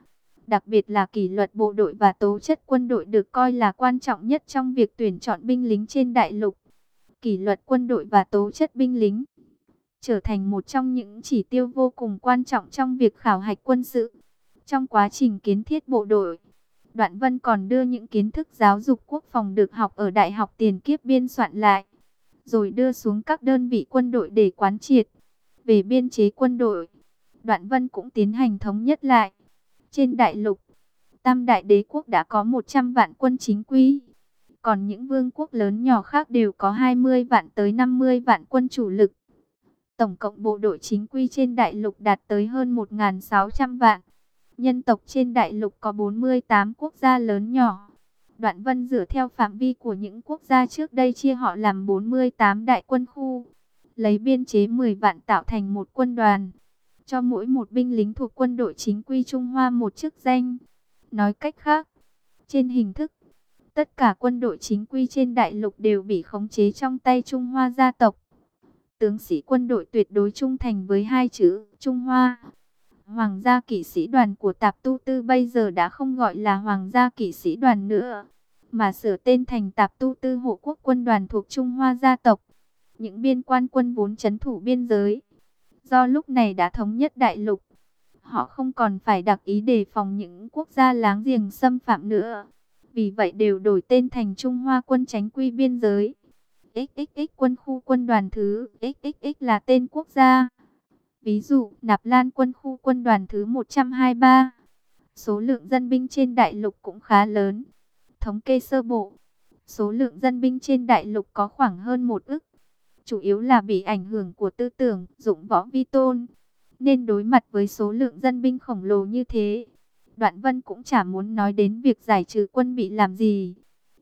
Đặc biệt là kỷ luật bộ đội và tố chất quân đội được coi là quan trọng nhất trong việc tuyển chọn binh lính trên đại lục. Kỷ luật quân đội và tố chất binh lính trở thành một trong những chỉ tiêu vô cùng quan trọng trong việc khảo hạch quân sự. Trong quá trình kiến thiết bộ đội, Đoạn Vân còn đưa những kiến thức giáo dục quốc phòng được học ở Đại học Tiền Kiếp biên soạn lại, rồi đưa xuống các đơn vị quân đội để quán triệt. Về biên chế quân đội, Đoạn Vân cũng tiến hành thống nhất lại. Trên đại lục, Tam Đại Đế Quốc đã có 100 vạn quân chính quy. Còn những vương quốc lớn nhỏ khác đều có 20 vạn tới 50 vạn quân chủ lực. Tổng cộng bộ đội chính quy trên đại lục đạt tới hơn 1.600 vạn. Nhân tộc trên đại lục có 48 quốc gia lớn nhỏ. Đoạn vân dựa theo phạm vi của những quốc gia trước đây chia họ làm 48 đại quân khu. Lấy biên chế 10 vạn tạo thành một quân đoàn cho mỗi một binh lính thuộc quân đội chính quy Trung Hoa một chức danh. Nói cách khác, trên hình thức, tất cả quân đội chính quy trên đại lục đều bị khống chế trong tay Trung Hoa gia tộc. Tướng sĩ quân đội tuyệt đối trung thành với hai chữ Trung Hoa. Hoàng gia kỵ sĩ đoàn của Tạp Tu Tư bây giờ đã không gọi là Hoàng gia kỵ sĩ đoàn nữa, mà sửa tên thành Tạp Tu Tư hộ quốc quân đoàn thuộc Trung Hoa gia tộc. Những biên quan quân vốn chấn thủ biên giới Do lúc này đã thống nhất đại lục, họ không còn phải đặc ý đề phòng những quốc gia láng giềng xâm phạm nữa. Vì vậy đều đổi tên thành Trung Hoa quân tránh quy biên giới. XXX quân khu quân đoàn thứ XXX là tên quốc gia. Ví dụ, Nạp Lan quân khu quân đoàn thứ 123. Số lượng dân binh trên đại lục cũng khá lớn. Thống kê sơ bộ, số lượng dân binh trên đại lục có khoảng hơn một ức. Chủ yếu là bị ảnh hưởng của tư tưởng, dụng võ vi tôn. Nên đối mặt với số lượng dân binh khổng lồ như thế, Đoạn Vân cũng chả muốn nói đến việc giải trừ quân bị làm gì.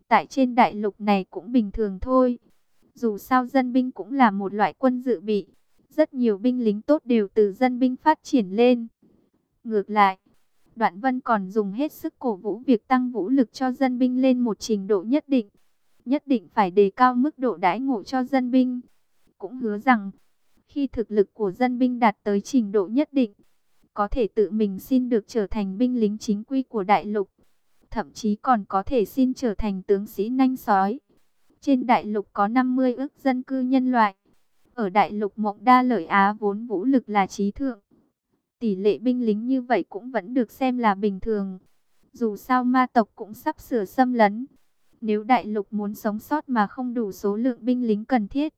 Tại trên đại lục này cũng bình thường thôi. Dù sao dân binh cũng là một loại quân dự bị. Rất nhiều binh lính tốt đều từ dân binh phát triển lên. Ngược lại, Đoạn Vân còn dùng hết sức cổ vũ việc tăng vũ lực cho dân binh lên một trình độ nhất định. Nhất định phải đề cao mức độ đãi ngộ cho dân binh. Cũng hứa rằng, khi thực lực của dân binh đạt tới trình độ nhất định, có thể tự mình xin được trở thành binh lính chính quy của đại lục. Thậm chí còn có thể xin trở thành tướng sĩ nanh sói. Trên đại lục có 50 ước dân cư nhân loại. Ở đại lục Mộng Đa Lợi Á vốn vũ lực là trí thượng. Tỷ lệ binh lính như vậy cũng vẫn được xem là bình thường. Dù sao ma tộc cũng sắp sửa xâm lấn. Nếu đại lục muốn sống sót mà không đủ số lượng binh lính cần thiết,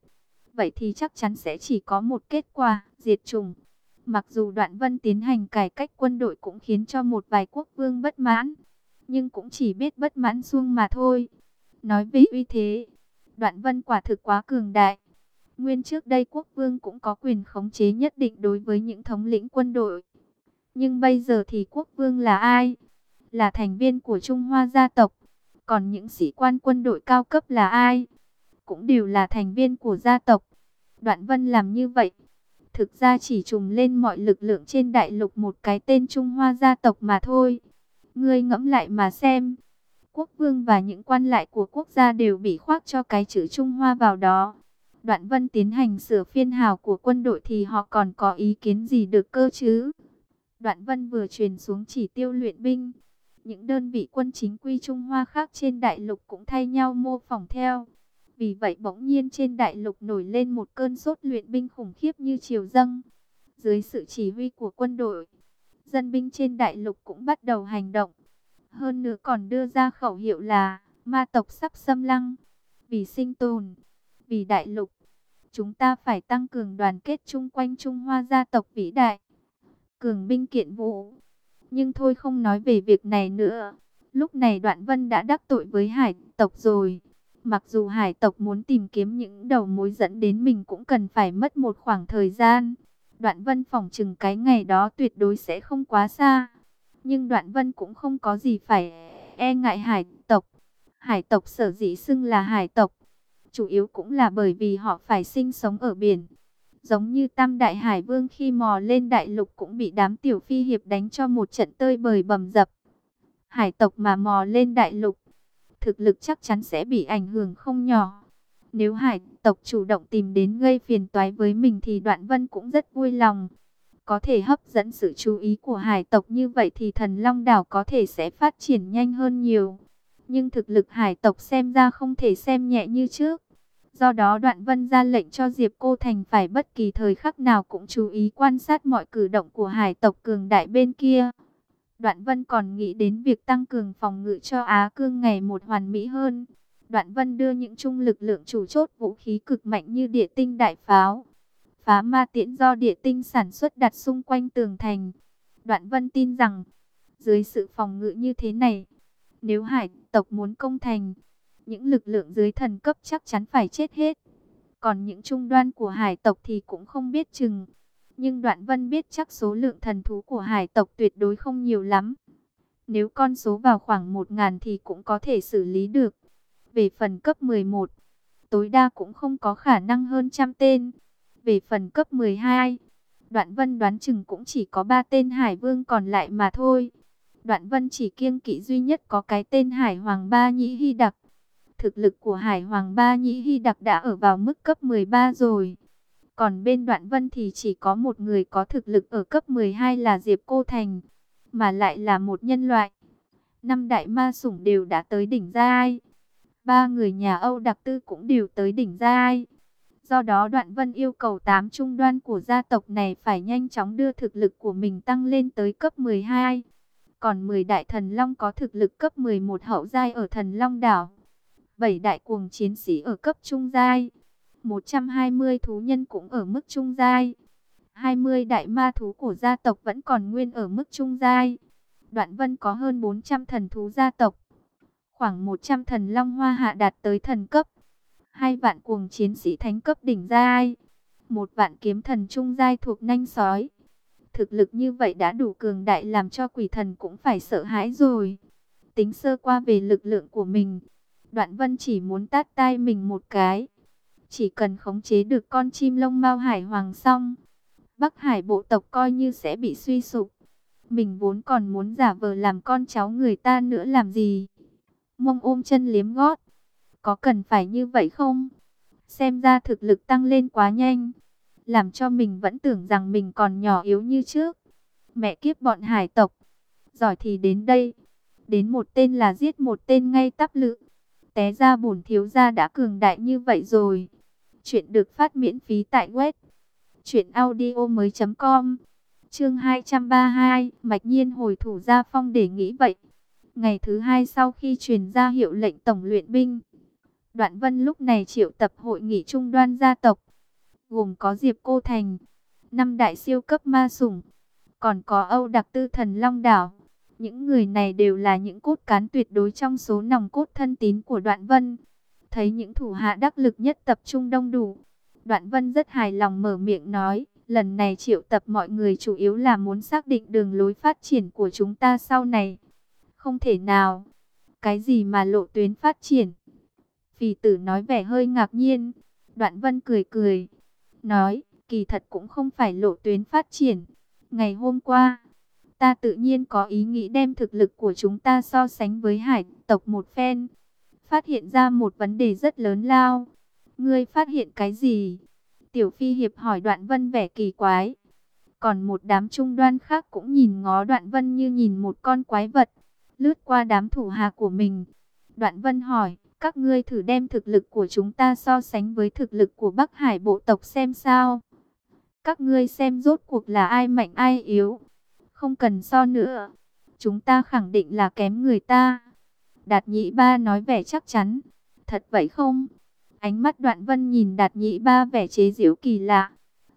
vậy thì chắc chắn sẽ chỉ có một kết quả, diệt chủng. Mặc dù Đoạn Vân tiến hành cải cách quân đội cũng khiến cho một vài quốc vương bất mãn, nhưng cũng chỉ biết bất mãn xuông mà thôi. Nói về uy thế, Đoạn Vân quả thực quá cường đại. Nguyên trước đây quốc vương cũng có quyền khống chế nhất định đối với những thống lĩnh quân đội. Nhưng bây giờ thì quốc vương là ai? Là thành viên của Trung Hoa gia tộc. Còn những sĩ quan quân đội cao cấp là ai? Cũng đều là thành viên của gia tộc. Đoạn Vân làm như vậy, thực ra chỉ trùng lên mọi lực lượng trên đại lục một cái tên Trung Hoa gia tộc mà thôi. Ngươi ngẫm lại mà xem, quốc vương và những quan lại của quốc gia đều bị khoác cho cái chữ Trung Hoa vào đó. Đoạn Vân tiến hành sửa phiên hào của quân đội thì họ còn có ý kiến gì được cơ chứ? Đoạn Vân vừa truyền xuống chỉ tiêu luyện binh. Những đơn vị quân chính quy Trung Hoa khác trên đại lục cũng thay nhau mô phỏng theo. Vì vậy bỗng nhiên trên đại lục nổi lên một cơn sốt luyện binh khủng khiếp như triều dâng. Dưới sự chỉ huy của quân đội, dân binh trên đại lục cũng bắt đầu hành động. Hơn nữa còn đưa ra khẩu hiệu là ma tộc sắp xâm lăng. Vì sinh tồn, vì đại lục, chúng ta phải tăng cường đoàn kết chung quanh Trung Hoa gia tộc vĩ đại. Cường binh kiện vũ. Nhưng thôi không nói về việc này nữa. Lúc này Đoạn Vân đã đắc tội với hải tộc rồi. Mặc dù hải tộc muốn tìm kiếm những đầu mối dẫn đến mình cũng cần phải mất một khoảng thời gian. Đoạn vân phòng chừng cái ngày đó tuyệt đối sẽ không quá xa. Nhưng đoạn vân cũng không có gì phải e ngại hải tộc. Hải tộc sở dĩ xưng là hải tộc. Chủ yếu cũng là bởi vì họ phải sinh sống ở biển. Giống như Tam Đại Hải Vương khi mò lên đại lục cũng bị đám tiểu phi hiệp đánh cho một trận tơi bời bầm dập. Hải tộc mà mò lên đại lục, thực lực chắc chắn sẽ bị ảnh hưởng không nhỏ. Nếu hải tộc chủ động tìm đến gây phiền toái với mình thì đoạn vân cũng rất vui lòng. Có thể hấp dẫn sự chú ý của hải tộc như vậy thì thần long đảo có thể sẽ phát triển nhanh hơn nhiều. Nhưng thực lực hải tộc xem ra không thể xem nhẹ như trước. Do đó đoạn vân ra lệnh cho Diệp Cô Thành phải bất kỳ thời khắc nào cũng chú ý quan sát mọi cử động của hải tộc cường đại bên kia. Đoạn Vân còn nghĩ đến việc tăng cường phòng ngự cho Á Cương ngày một hoàn mỹ hơn. Đoạn Vân đưa những trung lực lượng chủ chốt vũ khí cực mạnh như địa tinh đại pháo, phá ma tiễn do địa tinh sản xuất đặt xung quanh tường thành. Đoạn Vân tin rằng, dưới sự phòng ngự như thế này, nếu hải tộc muốn công thành, những lực lượng dưới thần cấp chắc chắn phải chết hết. Còn những trung đoan của hải tộc thì cũng không biết chừng. Nhưng Đoạn Vân biết chắc số lượng thần thú của hải tộc tuyệt đối không nhiều lắm. Nếu con số vào khoảng 1.000 thì cũng có thể xử lý được. Về phần cấp 11, tối đa cũng không có khả năng hơn trăm tên. Về phần cấp 12, Đoạn Vân đoán chừng cũng chỉ có 3 tên Hải Vương còn lại mà thôi. Đoạn Vân chỉ kiêng kỵ duy nhất có cái tên Hải Hoàng Ba Nhĩ Hy Đặc. Thực lực của Hải Hoàng Ba Nhĩ Hy Đặc đã ở vào mức cấp 13 rồi. Còn bên đoạn vân thì chỉ có một người có thực lực ở cấp 12 là Diệp Cô Thành, mà lại là một nhân loại. Năm đại ma sủng đều đã tới đỉnh giai. Ba người nhà Âu Đặc Tư cũng đều tới đỉnh giai. Do đó Đoạn Vân yêu cầu tám trung đoan của gia tộc này phải nhanh chóng đưa thực lực của mình tăng lên tới cấp 12. Còn 10 đại thần long có thực lực cấp 11 hậu giai ở thần long đảo. 7 đại cuồng chiến sĩ ở cấp trung giai. 120 thú nhân cũng ở mức trung giai. 20 đại ma thú của gia tộc vẫn còn nguyên ở mức trung giai. Đoạn vân có hơn 400 thần thú gia tộc. Khoảng 100 thần long hoa hạ đạt tới thần cấp. Hai vạn cuồng chiến sĩ thánh cấp đỉnh giai. Một vạn kiếm thần trung giai thuộc nanh sói. Thực lực như vậy đã đủ cường đại làm cho quỷ thần cũng phải sợ hãi rồi. Tính sơ qua về lực lượng của mình. Đoạn vân chỉ muốn tát tay mình một cái. Chỉ cần khống chế được con chim lông mao hải hoàng xong. Bắc hải bộ tộc coi như sẽ bị suy sụp. Mình vốn còn muốn giả vờ làm con cháu người ta nữa làm gì. Mông ôm chân liếm gót. Có cần phải như vậy không? Xem ra thực lực tăng lên quá nhanh. Làm cho mình vẫn tưởng rằng mình còn nhỏ yếu như trước. Mẹ kiếp bọn hải tộc. Giỏi thì đến đây. Đến một tên là giết một tên ngay tắp lự. Té ra bổn thiếu gia đã cường đại như vậy rồi. Chuyện được phát miễn phí tại web. Chuyện audio mới com Chương 232, Mạch Nhiên hồi thủ gia phong để nghĩ vậy. Ngày thứ hai sau khi truyền ra hiệu lệnh tổng luyện binh, Đoạn Vân lúc này triệu tập hội nghị trung đoan gia tộc, gồm có Diệp Cô Thành, năm đại siêu cấp ma sủng, còn có Âu Đặc Tư Thần Long Đảo. Những người này đều là những cốt cán tuyệt đối trong số nòng cốt thân tín của Đoạn Vân. Thấy những thủ hạ đắc lực nhất tập trung đông đủ, Đoạn Vân rất hài lòng mở miệng nói, lần này triệu tập mọi người chủ yếu là muốn xác định đường lối phát triển của chúng ta sau này. Không thể nào. Cái gì mà lộ tuyến phát triển? Phì tử nói vẻ hơi ngạc nhiên. Đoạn Vân cười cười. Nói, kỳ thật cũng không phải lộ tuyến phát triển. Ngày hôm qua, ta tự nhiên có ý nghĩ đem thực lực của chúng ta so sánh với hải tộc một phen. Phát hiện ra một vấn đề rất lớn lao. Ngươi phát hiện cái gì? Tiểu Phi Hiệp hỏi Đoạn Vân vẻ kỳ quái. Còn một đám trung đoan khác cũng nhìn ngó Đoạn Vân như nhìn một con quái vật. Lướt qua đám thủ hạ của mình. Đoạn Vân hỏi, các ngươi thử đem thực lực của chúng ta so sánh với thực lực của Bắc Hải bộ tộc xem sao. Các ngươi xem rốt cuộc là ai mạnh ai yếu. Không cần so nữa. Chúng ta khẳng định là kém người ta. Đạt nhị ba nói vẻ chắc chắn. Thật vậy không? Ánh mắt đoạn vân nhìn đạt nhị ba vẻ chế giễu kỳ lạ.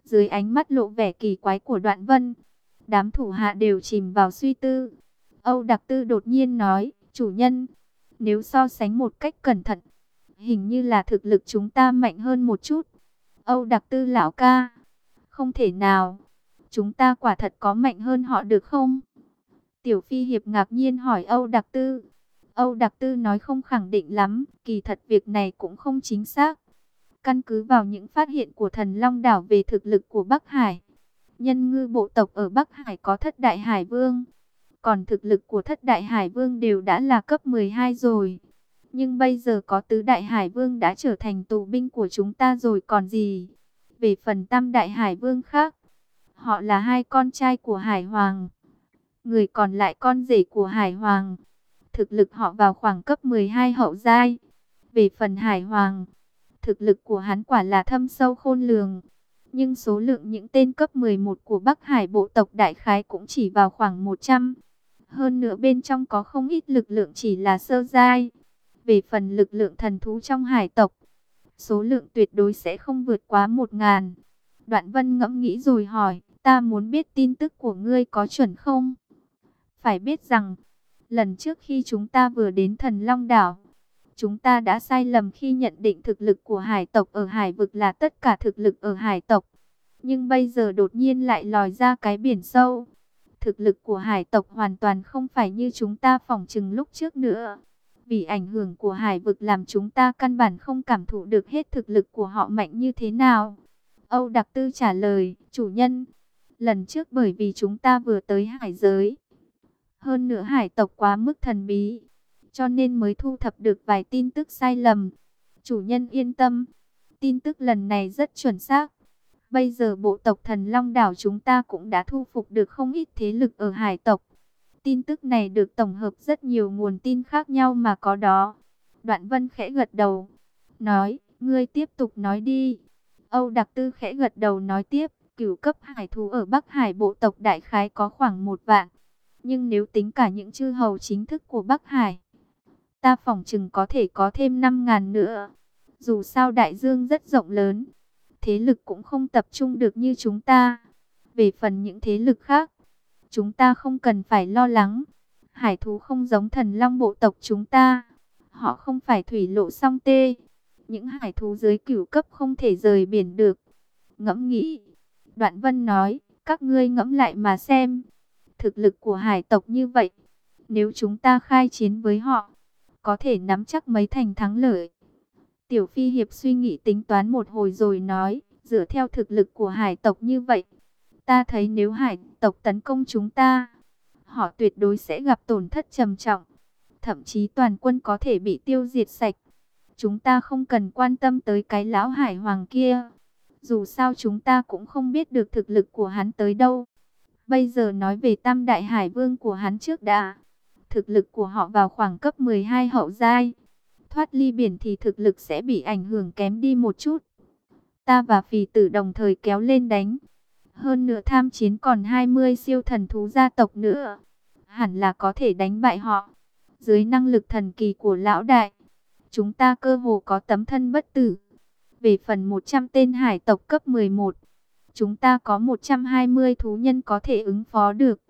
Dưới ánh mắt lộ vẻ kỳ quái của đoạn vân. Đám thủ hạ đều chìm vào suy tư. Âu Đặc Tư đột nhiên nói, chủ nhân, nếu so sánh một cách cẩn thận, hình như là thực lực chúng ta mạnh hơn một chút. Âu Đặc Tư lão ca, không thể nào, chúng ta quả thật có mạnh hơn họ được không? Tiểu Phi Hiệp ngạc nhiên hỏi Âu Đặc Tư. Âu Đặc Tư nói không khẳng định lắm, kỳ thật việc này cũng không chính xác. Căn cứ vào những phát hiện của thần Long Đảo về thực lực của Bắc Hải, nhân ngư bộ tộc ở Bắc Hải có thất đại hải vương. Còn thực lực của thất đại hải vương đều đã là cấp 12 rồi. Nhưng bây giờ có tứ đại hải vương đã trở thành tù binh của chúng ta rồi còn gì. Về phần tam đại hải vương khác, họ là hai con trai của hải hoàng. Người còn lại con rể của hải hoàng thực lực họ vào khoảng cấp 12 hậu giai. Về phần Hải Hoàng, thực lực của hắn quả là thâm sâu khôn lường. Nhưng số lượng những tên cấp 11 của Bắc Hải bộ tộc đại khái cũng chỉ vào khoảng 100. Hơn nữa bên trong có không ít lực lượng chỉ là sơ giai. Về phần lực lượng thần thú trong hải tộc, số lượng tuyệt đối sẽ không vượt quá 1.000. Đoạn vân ngẫm nghĩ rồi hỏi, ta muốn biết tin tức của ngươi có chuẩn không? Phải biết rằng, Lần trước khi chúng ta vừa đến thần Long Đảo, chúng ta đã sai lầm khi nhận định thực lực của hải tộc ở hải vực là tất cả thực lực ở hải tộc. Nhưng bây giờ đột nhiên lại lòi ra cái biển sâu. Thực lực của hải tộc hoàn toàn không phải như chúng ta phỏng chừng lúc trước nữa. Vì ảnh hưởng của hải vực làm chúng ta căn bản không cảm thụ được hết thực lực của họ mạnh như thế nào. Âu Đặc Tư trả lời, chủ nhân, lần trước bởi vì chúng ta vừa tới hải giới, hơn nữa hải tộc quá mức thần bí, cho nên mới thu thập được vài tin tức sai lầm. Chủ nhân yên tâm, tin tức lần này rất chuẩn xác. Bây giờ bộ tộc thần Long Đảo chúng ta cũng đã thu phục được không ít thế lực ở hải tộc. Tin tức này được tổng hợp rất nhiều nguồn tin khác nhau mà có đó. Đoạn vân khẽ gật đầu, nói, ngươi tiếp tục nói đi. Âu Đặc Tư khẽ gật đầu nói tiếp, cửu cấp hải thú ở Bắc Hải bộ tộc đại khái có khoảng một vạn. Nhưng nếu tính cả những chư hầu chính thức của Bắc Hải, ta phỏng chừng có thể có thêm 5.000 nữa. Dù sao đại dương rất rộng lớn, thế lực cũng không tập trung được như chúng ta. Về phần những thế lực khác, chúng ta không cần phải lo lắng. Hải thú không giống thần long bộ tộc chúng ta. Họ không phải thủy lộ song tê. Những hải thú dưới cửu cấp không thể rời biển được. Ngẫm nghĩ. Đoạn vân nói, các ngươi ngẫm lại mà xem. Thực lực của hải tộc như vậy. Nếu chúng ta khai chiến với họ, có thể nắm chắc mấy thành thắng lợi. Tiểu Phi Hiệp suy nghĩ tính toán một hồi rồi nói, dựa theo thực lực của hải tộc như vậy, ta thấy nếu hải tộc tấn công chúng ta, họ tuyệt đối sẽ gặp tổn thất trầm trọng. Thậm chí toàn quân có thể bị tiêu diệt sạch. Chúng ta không cần quan tâm tới cái lão hải hoàng kia. Dù sao chúng ta cũng không biết được thực lực của hắn tới đâu. Bây giờ nói về tam đại hải vương của hắn trước đã. Thực lực của họ vào khoảng cấp 12 hậu giai. Thoát ly biển thì thực lực sẽ bị ảnh hưởng kém đi một chút. Ta và phì tử đồng thời kéo lên đánh. Hơn nữa tham chiến còn 20 siêu thần thú gia tộc nữa. Hẳn là có thể đánh bại họ. Dưới năng lực thần kỳ của lão đại, chúng ta cơ hồ có tấm thân bất tử. Về phần 100 tên hải tộc cấp 11, chúng ta có 120 thú nhân có thể ứng phó được.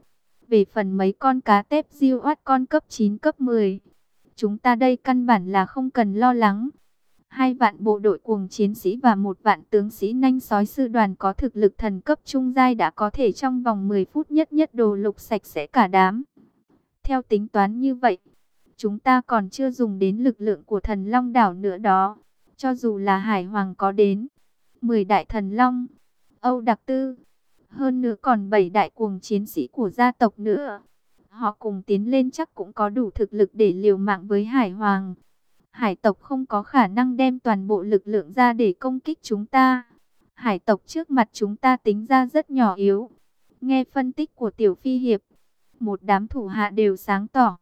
Về phần mấy con cá tép diêu oát con cấp 9 cấp 10, chúng ta đây căn bản là không cần lo lắng. Hai vạn bộ đội cuồng chiến sĩ và một vạn tướng sĩ nanh sói sư đoàn có thực lực thần cấp trung giai đã có thể trong vòng 10 phút nhất nhất đồ lục sạch sẽ cả đám. Theo tính toán như vậy, chúng ta còn chưa dùng đến lực lượng của thần long đảo nữa đó. Cho dù là hải hoàng có đến 10 đại thần long, Âu Đặc Tư, hơn nữa còn 7 đại cuồng chiến sĩ của gia tộc nữa. Họ cùng tiến lên chắc cũng có đủ thực lực để liều mạng với hải hoàng. Hải tộc không có khả năng đem toàn bộ lực lượng ra để công kích chúng ta. Hải tộc trước mặt chúng ta tính ra rất nhỏ yếu. Nghe phân tích của Tiểu Phi Hiệp, một đám thủ hạ đều sáng tỏ.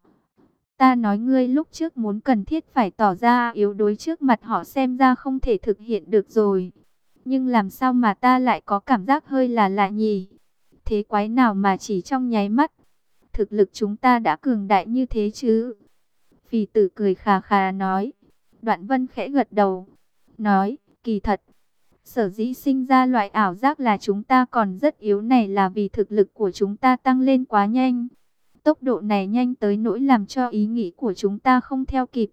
Ta nói ngươi lúc trước muốn cần thiết phải tỏ ra yếu đối trước mặt họ xem ra không thể thực hiện được rồi. Nhưng làm sao mà ta lại có cảm giác hơi là lạ nhỉ? Thế quái nào mà chỉ trong nháy mắt, thực lực chúng ta đã cường đại như thế chứ? Phì tử cười khà khà nói. Đoạn vân khẽ gật đầu. Nói, kỳ thật. Sở dĩ sinh ra loại ảo giác là chúng ta còn rất yếu này là vì thực lực của chúng ta tăng lên quá nhanh. Tốc độ này nhanh tới nỗi làm cho ý nghĩ của chúng ta không theo kịp.